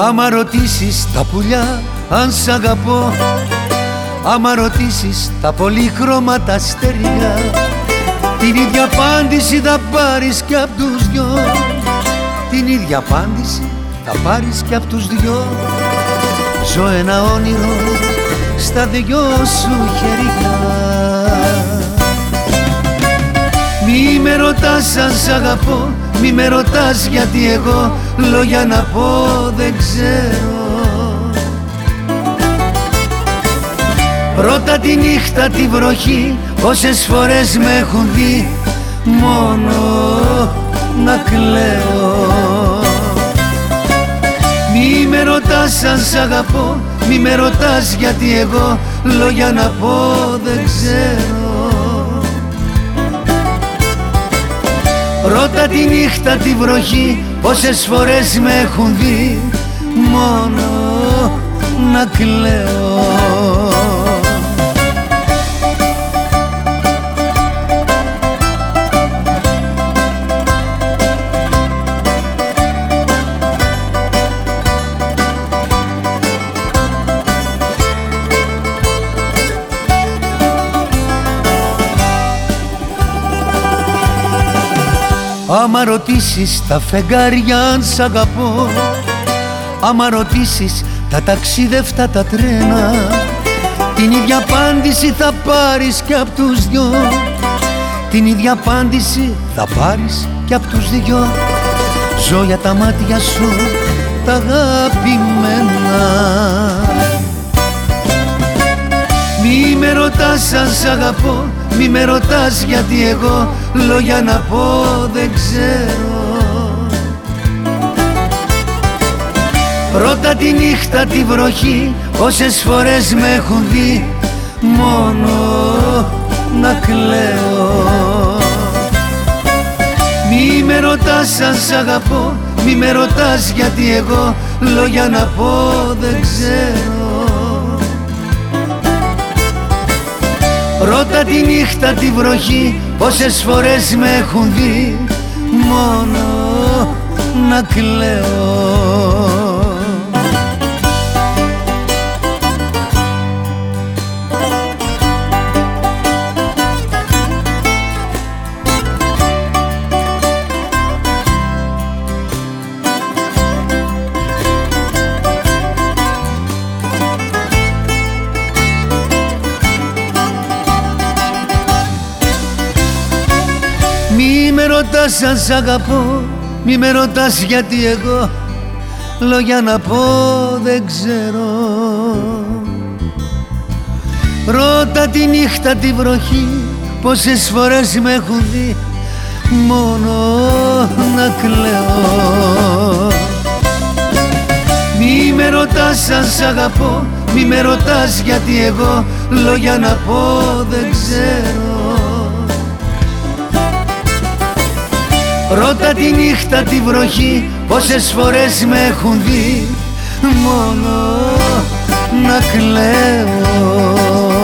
Άμα ρωτήσεις τα πουλιά αν σ' αγαπώ. Άμα ρωτήσεις τα πολύχρωμα αστέρια Την ίδια απάντηση θα πάρεις κι απ' τους δυο. Την ίδια απάντηση θα πάρεις κι απ' τους δυο. Ζω ένα όνειρο στα δυο σου χέρια. Μη με ρωτάς αν σ' αγαπώ Μη με ρωτάς γιατί εγώ λόγια να πω δεν ξέρω. Πρώτα τη νύχτα τη βροχή Όσες φορές με έχουν δει Μόνο να κλαίω. Μη με ρωτάς αν σ' αγαπώ Μη με ρωτάς γιατί εγώ Λόγια να πω δεν ξέρω Πρώτα τη νύχτα τη βροχή Όσες φορές με έχουν δει. Μόνο να κλαίω Άμα ρωτήσεις τα φεγγάρια αν σ' αγαπώ Άμα ρωτήσεις τα ταξίδευτα τα τρένα Την ίδια απάντηση θα πάρεις κι απ' τους δυο. Την ίδια απάντηση θα πάρεις κι απ' τους δυο. Ζω για τα μάτια σου τα αγαπημένα ρωτάς αν σ' αγαπώ μη με ρωτάς γιατί εγώ λόγια να πω δεν ξέρω. Πρώτα τη νύχτα τη βροχή όσες φορές με έχουν δει μόνο να κλαίω. Μη με ρωτάς αν σ' αγαπώ Μη με ρωτάς γιατί εγώ λόγια να πω δεν ξέρω Πρώτα τη νύχτα τη βροχή Πόσες φορές με έχουν δει. Μόνο να κλαίω ρωτάς αν σ' αγαπώ Μη με ρωτάς γιατί εγώ. Λόγια να πω δεν ξέρω. Ρώτα τη νύχτα τη βροχή Πόσες φορές με έχουν δει. Μόνο να κλαίω. Μη με ρωτάς αν σ' αγαπώ Μη με ρωτάς γιατί εγώ. Λόγια να πω δεν ξέρω Ρώτα τη νύχτα τη βροχή πόσες φορές με έχουν δει. Μόνο να κλαίω.